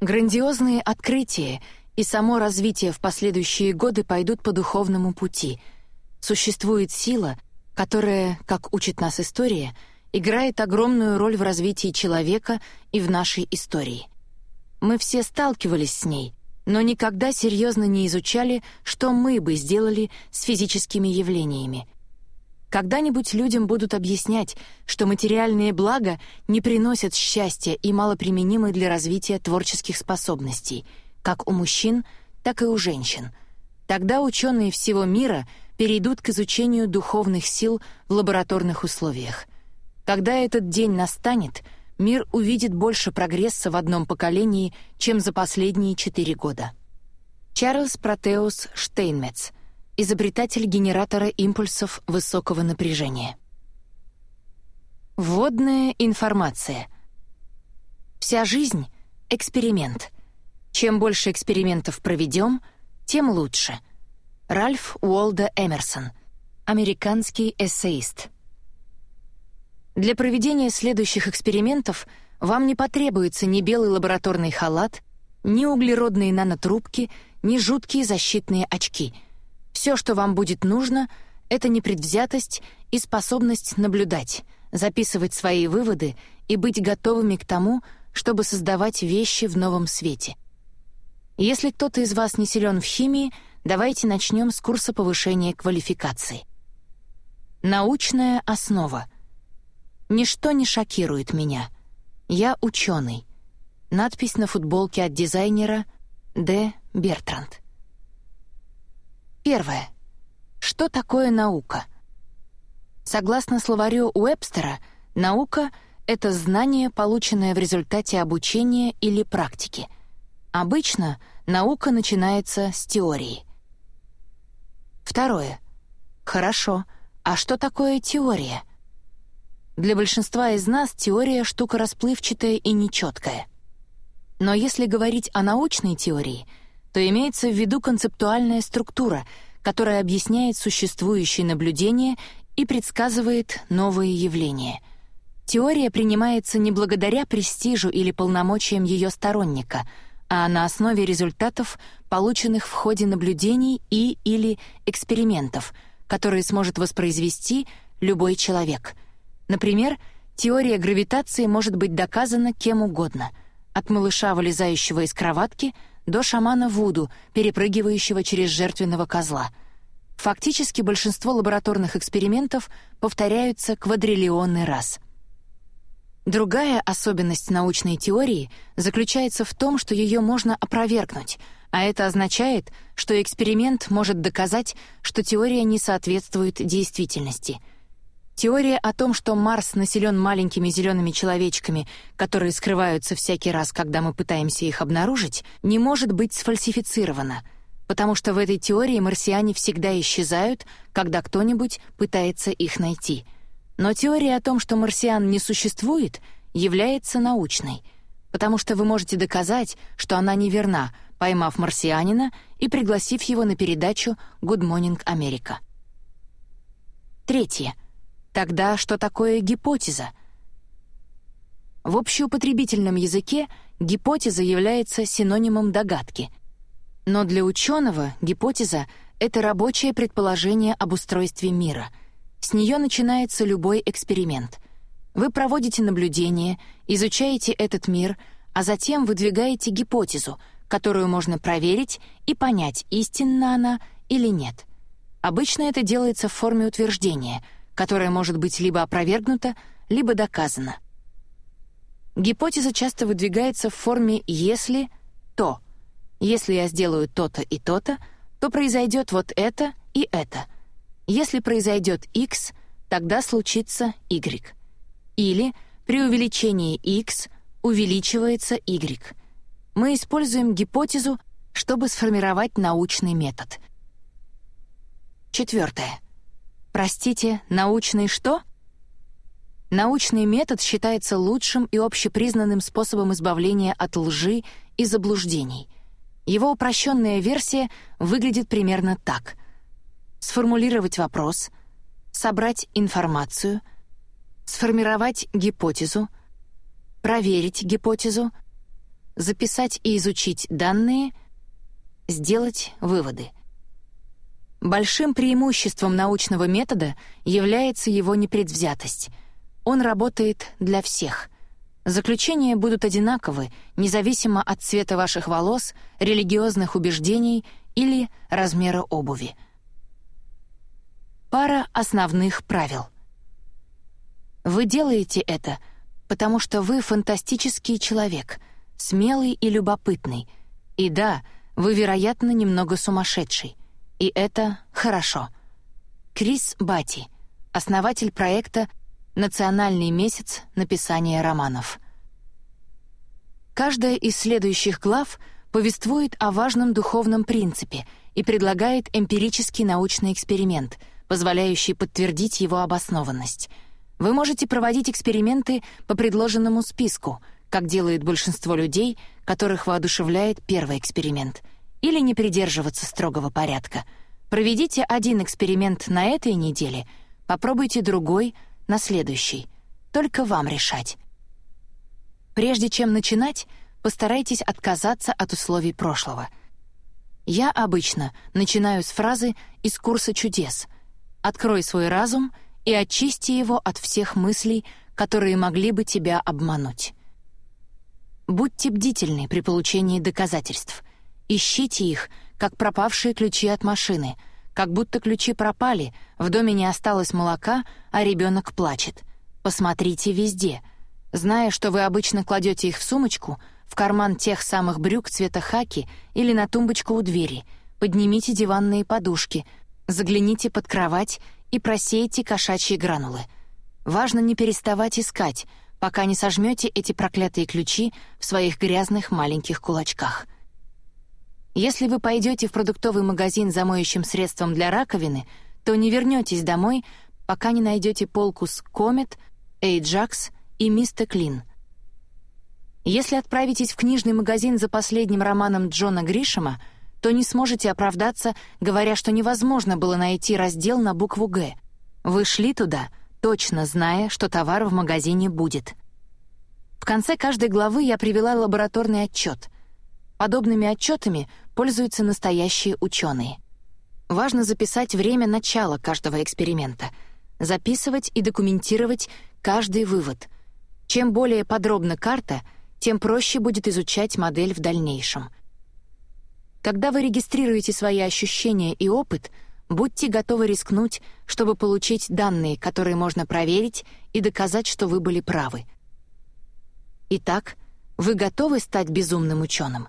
Грандиозные открытия и само развитие в последующие годы пойдут по духовному пути. Существует сила, которая, как учит нас история, играет огромную роль в развитии человека и в нашей истории. Мы все сталкивались с ней, но никогда серьезно не изучали, что мы бы сделали с физическими явлениями. Когда-нибудь людям будут объяснять, что материальные блага не приносят счастья и малоприменимы для развития творческих способностей, как у мужчин, так и у женщин. Тогда ученые всего мира перейдут к изучению духовных сил в лабораторных условиях. Когда этот день настанет — мир увидит больше прогресса в одном поколении, чем за последние четыре года. Чарльз Протеус Штейнмец, изобретатель генератора импульсов высокого напряжения. Вводная информация. Вся жизнь — эксперимент. Чем больше экспериментов проведем, тем лучше. Ральф Уолда Эмерсон, американский эссеист. Для проведения следующих экспериментов вам не потребуется ни белый лабораторный халат, ни углеродные нанотрубки, ни жуткие защитные очки. Все, что вам будет нужно, это непредвзятость и способность наблюдать, записывать свои выводы и быть готовыми к тому, чтобы создавать вещи в новом свете. Если кто-то из вас не силен в химии, давайте начнем с курса повышения квалификации. Научная основа — Ничто не шокирует меня. Я ученый. Надпись на футболке от дизайнера Д. Бертранд. Первое. Что такое наука? Согласно словарю Уэбстера, наука — это знание, полученное в результате обучения или практики. Обычно наука начинается с теории. Второе. Хорошо. А что такое теория? Для большинства из нас теория — штука расплывчатая и нечеткая. Но если говорить о научной теории, то имеется в виду концептуальная структура, которая объясняет существующие наблюдения и предсказывает новые явления. Теория принимается не благодаря престижу или полномочиям ее сторонника, а на основе результатов, полученных в ходе наблюдений и или экспериментов, которые сможет воспроизвести любой человек — Например, теория гравитации может быть доказана кем угодно, от малыша, вылезающего из кроватки, до шамана Вуду, перепрыгивающего через жертвенного козла. Фактически большинство лабораторных экспериментов повторяются квадриллионный раз. Другая особенность научной теории заключается в том, что ее можно опровергнуть, а это означает, что эксперимент может доказать, что теория не соответствует действительности — Теория о том, что Марс населен маленькими зелеными человечками, которые скрываются всякий раз, когда мы пытаемся их обнаружить, не может быть сфальсифицирована, потому что в этой теории марсиане всегда исчезают, когда кто-нибудь пытается их найти. Но теория о том, что марсиан не существует, является научной, потому что вы можете доказать, что она неверна, поймав марсианина и пригласив его на передачу «Good Morning America». Третье — Тогда что такое гипотеза? В общеупотребительном языке гипотеза является синонимом догадки. Но для ученого гипотеза — это рабочее предположение об устройстве мира. С нее начинается любой эксперимент. Вы проводите наблюдение, изучаете этот мир, а затем выдвигаете гипотезу, которую можно проверить и понять, истинна она или нет. Обычно это делается в форме утверждения — которое может быть либо опровергнуто, либо доказано. Гипотеза часто выдвигается в форме «если», «то». Если я сделаю то-то и то-то, то произойдет вот это и это. Если произойдет X, тогда случится Y. Или при увеличении X увеличивается Y. Мы используем гипотезу, чтобы сформировать научный метод. Четвертое. Простите, научный что? Научный метод считается лучшим и общепризнанным способом избавления от лжи и заблуждений. Его упрощенная версия выглядит примерно так. Сформулировать вопрос, собрать информацию, сформировать гипотезу, проверить гипотезу, записать и изучить данные, сделать выводы. Большим преимуществом научного метода является его непредвзятость. Он работает для всех. Заключения будут одинаковы, независимо от цвета ваших волос, религиозных убеждений или размера обуви. Пара основных правил. Вы делаете это, потому что вы фантастический человек, смелый и любопытный. И да, вы, вероятно, немного сумасшедший. И это хорошо. Крис Бати, основатель проекта «Национальный месяц написания романов». Каждая из следующих глав повествует о важном духовном принципе и предлагает эмпирический научный эксперимент, позволяющий подтвердить его обоснованность. Вы можете проводить эксперименты по предложенному списку, как делает большинство людей, которых воодушевляет первый эксперимент — или не придерживаться строгого порядка. Проведите один эксперимент на этой неделе, попробуйте другой на следующий. Только вам решать. Прежде чем начинать, постарайтесь отказаться от условий прошлого. Я обычно начинаю с фразы из курса чудес «Открой свой разум и очисти его от всех мыслей, которые могли бы тебя обмануть». Будьте бдительны при получении доказательств. Ищите их, как пропавшие ключи от машины, как будто ключи пропали, в доме не осталось молока, а ребенок плачет. Посмотрите везде. Зная, что вы обычно кладете их в сумочку, в карман тех самых брюк цвета хаки или на тумбочку у двери, поднимите диванные подушки, загляните под кровать и просейте кошачьи гранулы. Важно не переставать искать, пока не сожмете эти проклятые ключи в своих грязных маленьких кулачках. Если вы пойдете в продуктовый магазин за моющим средством для раковины, то не вернетесь домой, пока не найдете полку с Комет, Эйджакс и Мистер Клин. Если отправитесь в книжный магазин за последним романом Джона Гришема, то не сможете оправдаться, говоря, что невозможно было найти раздел на букву «Г». Вы шли туда, точно зная, что товар в магазине будет. В конце каждой главы я привела лабораторный отчет. Подобными отчетами пользуются настоящие ученые. Важно записать время начала каждого эксперимента, записывать и документировать каждый вывод. Чем более подробна карта, тем проще будет изучать модель в дальнейшем. Когда вы регистрируете свои ощущения и опыт, будьте готовы рискнуть, чтобы получить данные, которые можно проверить и доказать, что вы были правы. Итак, вы готовы стать безумным ученым?